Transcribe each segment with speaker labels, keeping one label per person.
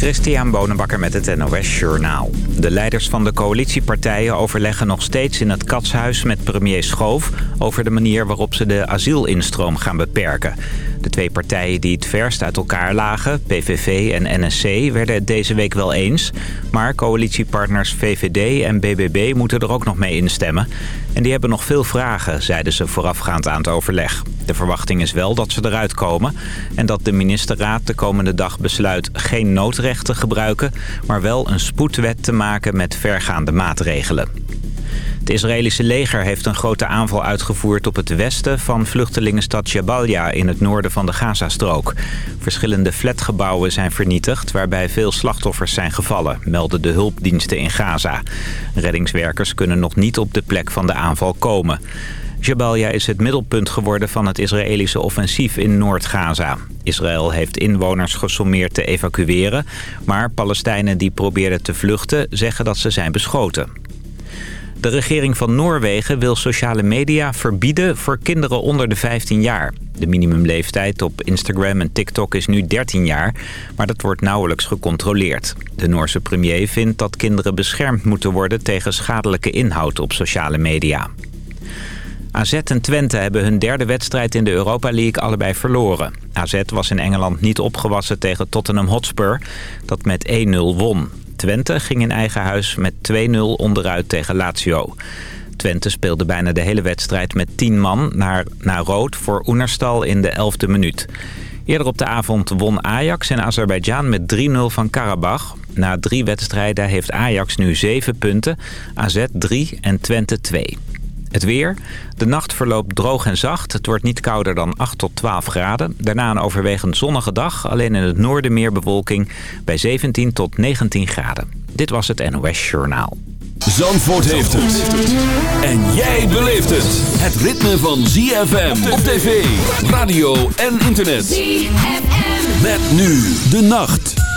Speaker 1: Christian Bonenbakker met het NOS Journaal. De leiders van de coalitiepartijen overleggen nog steeds in het katshuis met premier Schoof... over de manier waarop ze de asielinstroom gaan beperken. De twee partijen die het verst uit elkaar lagen, PVV en NSC, werden het deze week wel eens. Maar coalitiepartners VVD en BBB moeten er ook nog mee instemmen. En die hebben nog veel vragen, zeiden ze voorafgaand aan het overleg. De verwachting is wel dat ze eruit komen en dat de ministerraad de komende dag besluit geen noodrecht te gebruiken, maar wel een spoedwet te maken met vergaande maatregelen. Het Israëlische leger heeft een grote aanval uitgevoerd op het westen van vluchtelingenstad Jabalia in het noorden van de Gazastrook. Verschillende flatgebouwen zijn vernietigd waarbij veel slachtoffers zijn gevallen, melden de hulpdiensten in Gaza. Reddingswerkers kunnen nog niet op de plek van de aanval komen. Jabalia is het middelpunt geworden van het Israëlische offensief in Noord-Gaza. Israël heeft inwoners gesommeerd te evacueren... maar Palestijnen die probeerden te vluchten zeggen dat ze zijn beschoten. De regering van Noorwegen wil sociale media verbieden voor kinderen onder de 15 jaar. De minimumleeftijd op Instagram en TikTok is nu 13 jaar, maar dat wordt nauwelijks gecontroleerd. De Noorse premier vindt dat kinderen beschermd moeten worden tegen schadelijke inhoud op sociale media. AZ en Twente hebben hun derde wedstrijd in de Europa League allebei verloren. AZ was in Engeland niet opgewassen tegen Tottenham Hotspur, dat met 1-0 won. Twente ging in eigen huis met 2-0 onderuit tegen Lazio. Twente speelde bijna de hele wedstrijd met 10 man naar, naar rood voor Oenerstal in de 11e minuut. Eerder op de avond won Ajax in Azerbeidzjan met 3-0 van Karabach. Na drie wedstrijden heeft Ajax nu 7 punten, AZ 3 en Twente 2. Het weer. De nacht verloopt droog en zacht. Het wordt niet kouder dan 8 tot 12 graden. Daarna een overwegend zonnige dag. Alleen in het noorden meer bewolking bij 17 tot 19 graden. Dit was het NOS Journaal.
Speaker 2: Zandvoort heeft het. En jij beleeft het. Het ritme van ZFM op tv, radio en internet. ZFM. Met nu de nacht.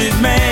Speaker 3: Anywhere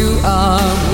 Speaker 4: you are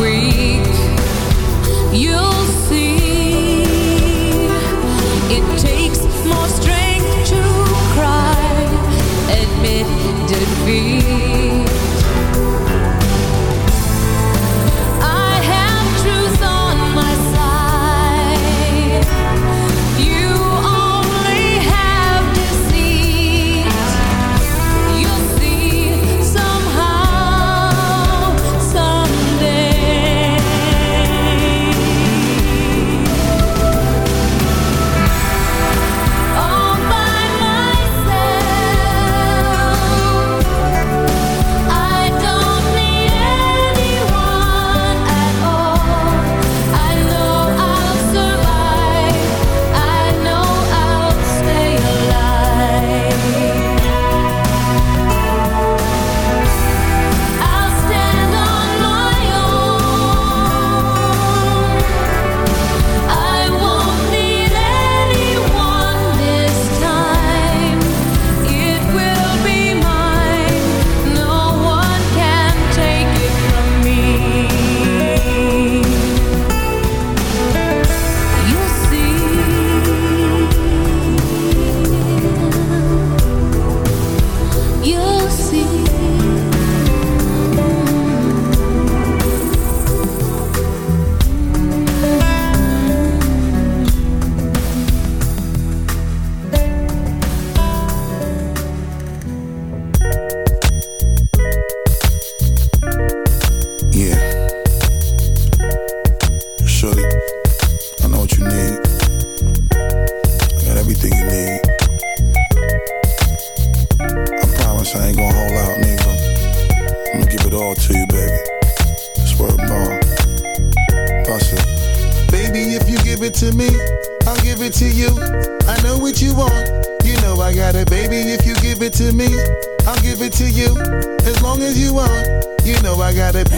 Speaker 4: got it.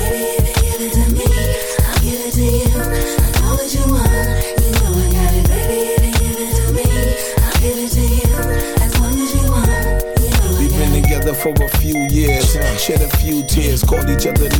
Speaker 4: We've been together for a few years, shed a
Speaker 5: few tears, called each other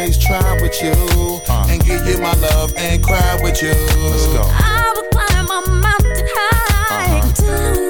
Speaker 5: always try with you. Uh. And give you my love and cry with you. Let's go.
Speaker 6: I will climb a mountain high uh-huh. till our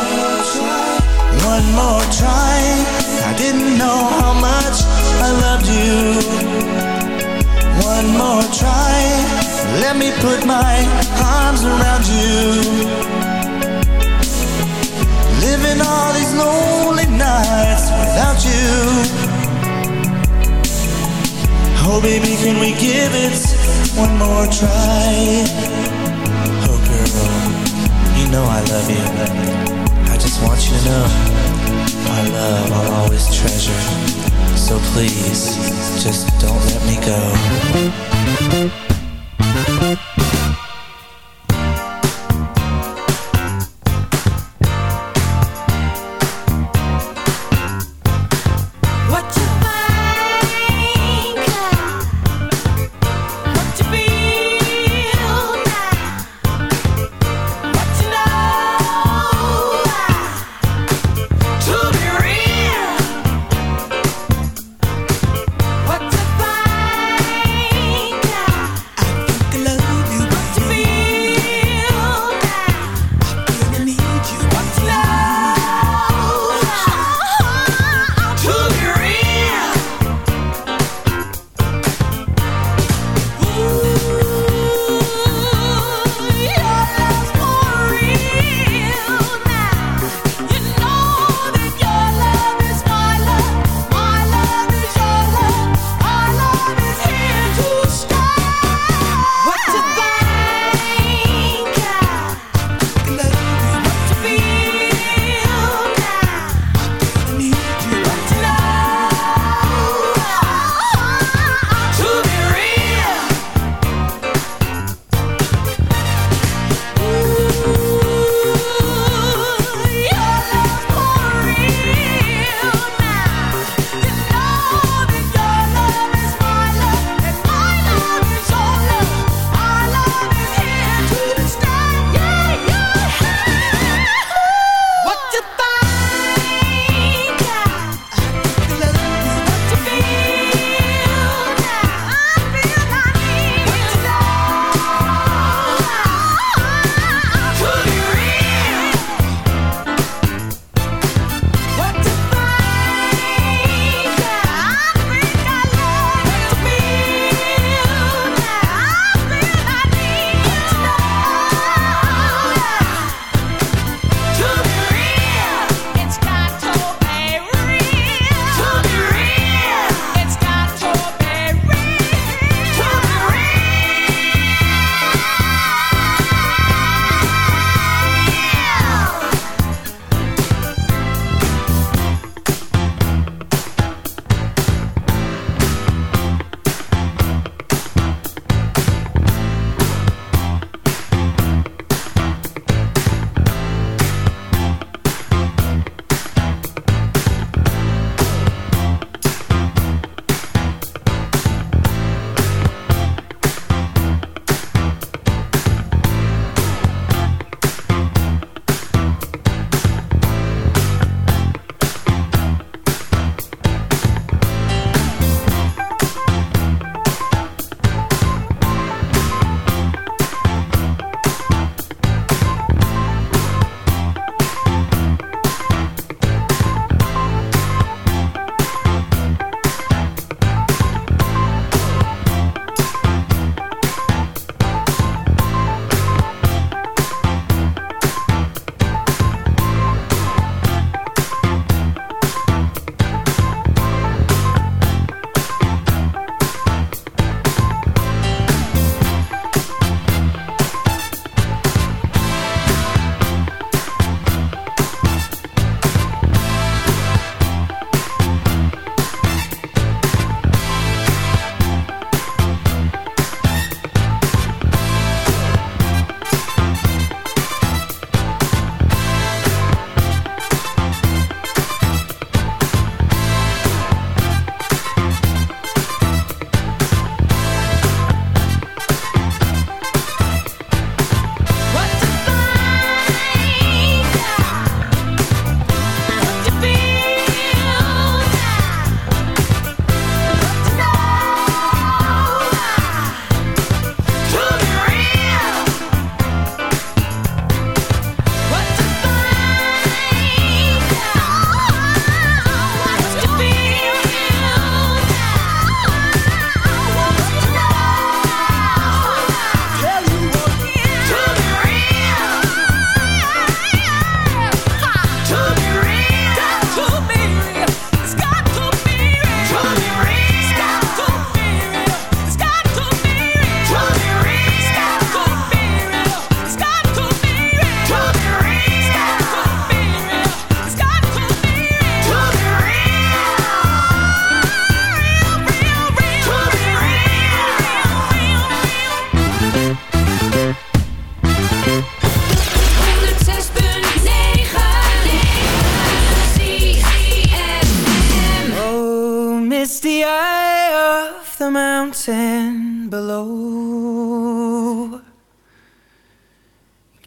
Speaker 7: One more try. I didn't know how much I loved you. One more try. Let me put my arms around you. Living all these lonely nights without you. Oh baby, can we give it one more try? Oh girl, you know I love you. I just want you to know my love I'll always treasure. So please, just don't let me go.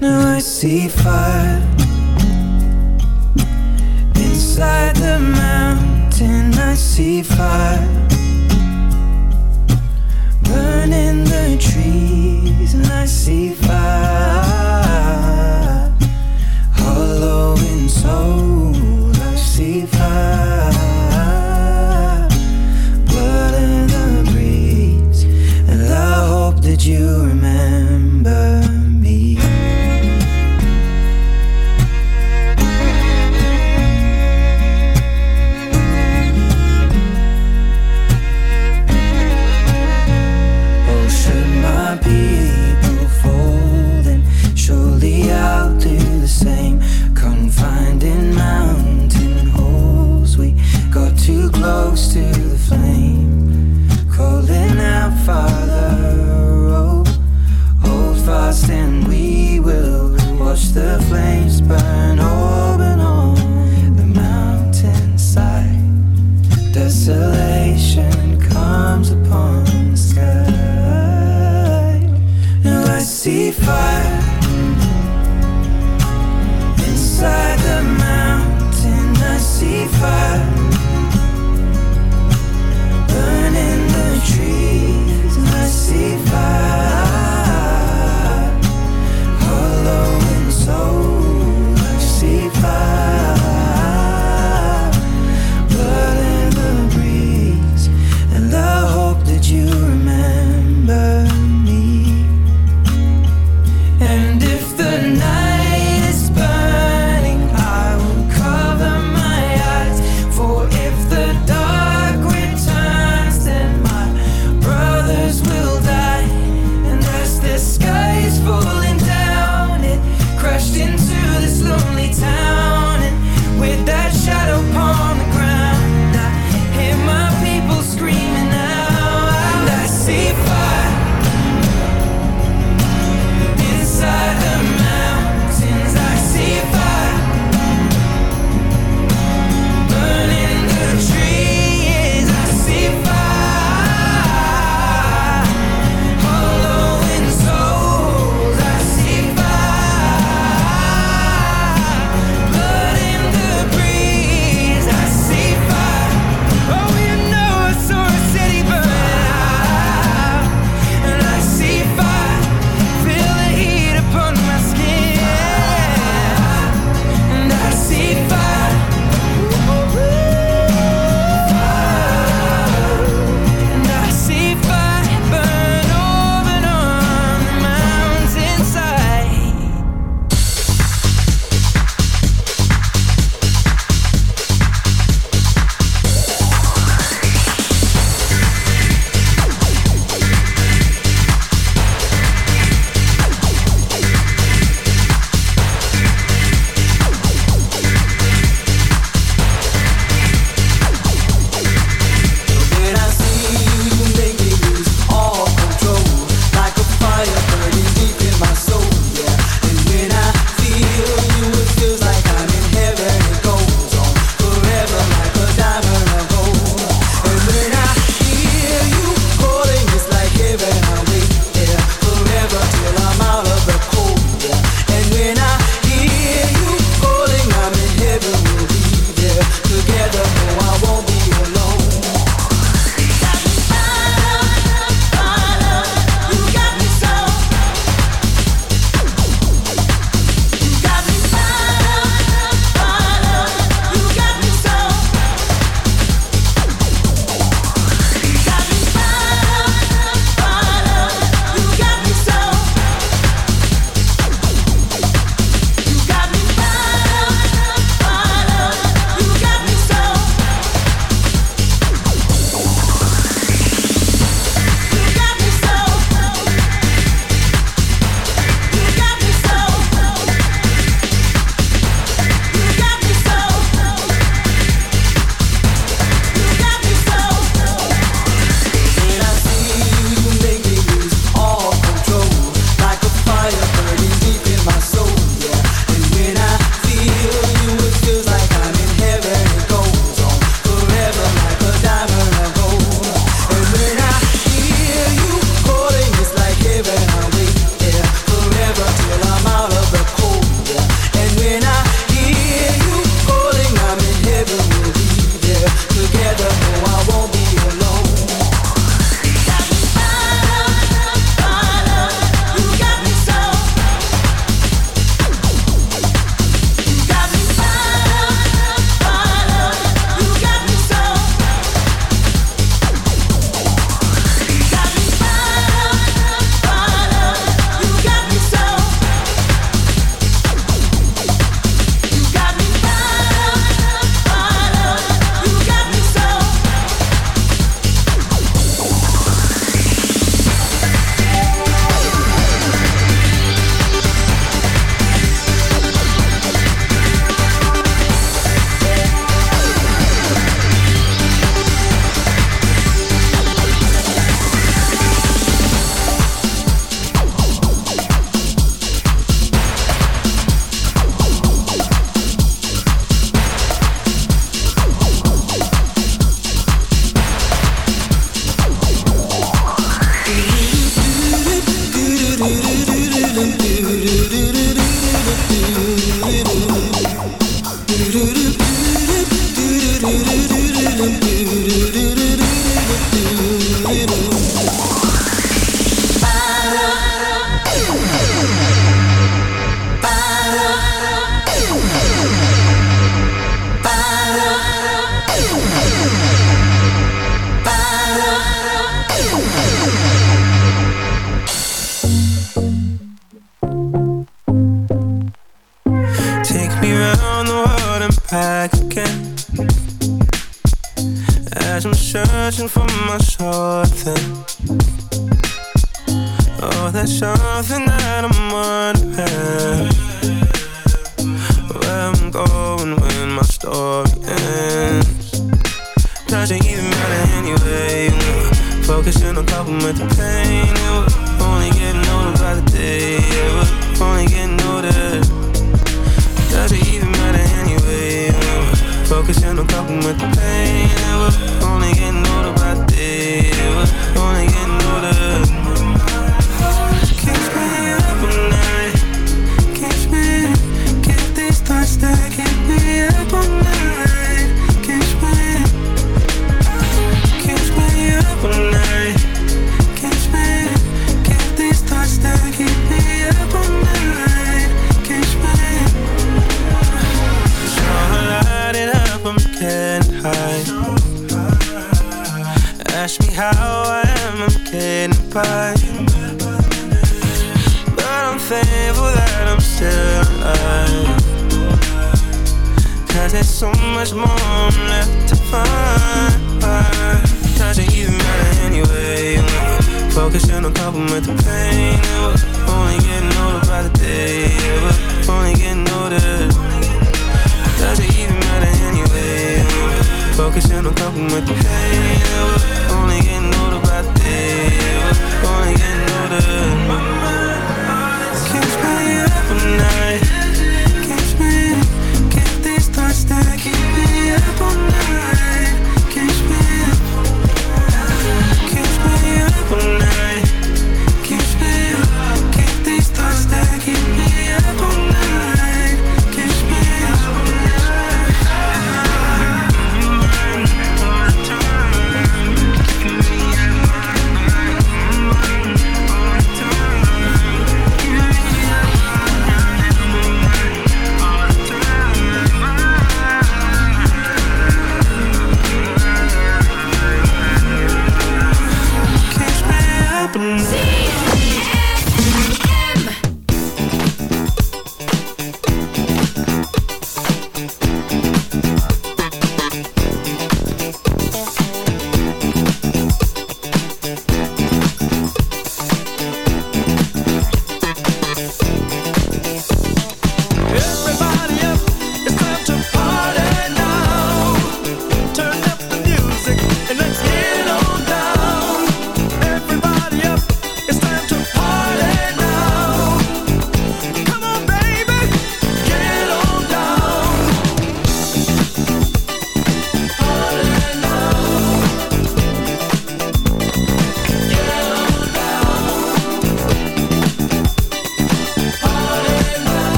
Speaker 8: Now I see fire inside the mountain. I see fire burning the trees,